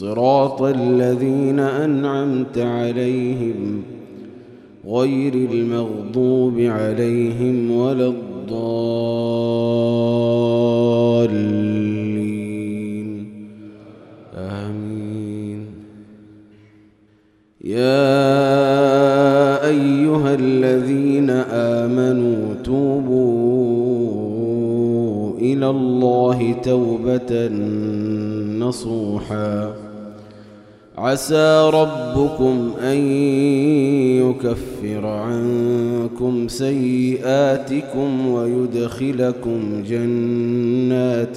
صراط الذين أنعمت عليهم غير المغضوب عليهم ولا الضالين. آمين. يا أيها الذين آمنوا توبوا إلى الله توبة نصوحا. عسى ربكم أن يكفر عنكم سيئاتكم ويدخلكم جنات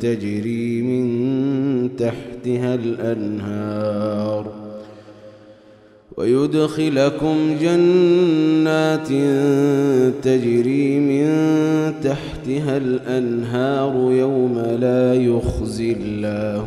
تجري من تحتها الأنهار ويدخلكم جنات تجري من تحتها الأنهار يوم لا يخزي الله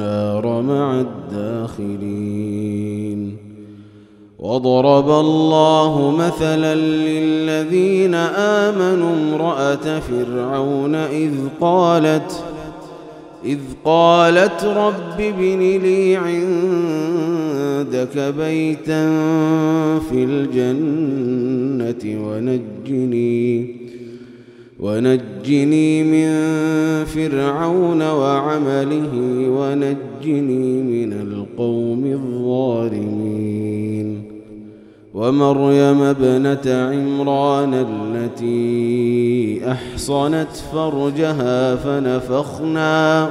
النار مع الداخلين. وضرب الله مثلا للذين آمنوا امرأة فرعون إذ قالت إذ قالت رب ابن لي عندك بيتا في الجنة ونجني. ونجني من فرعون وعمله ونجني من القوم الظالمين. ومريم ابنة عمران التي أحصنت فرجها فنفخنا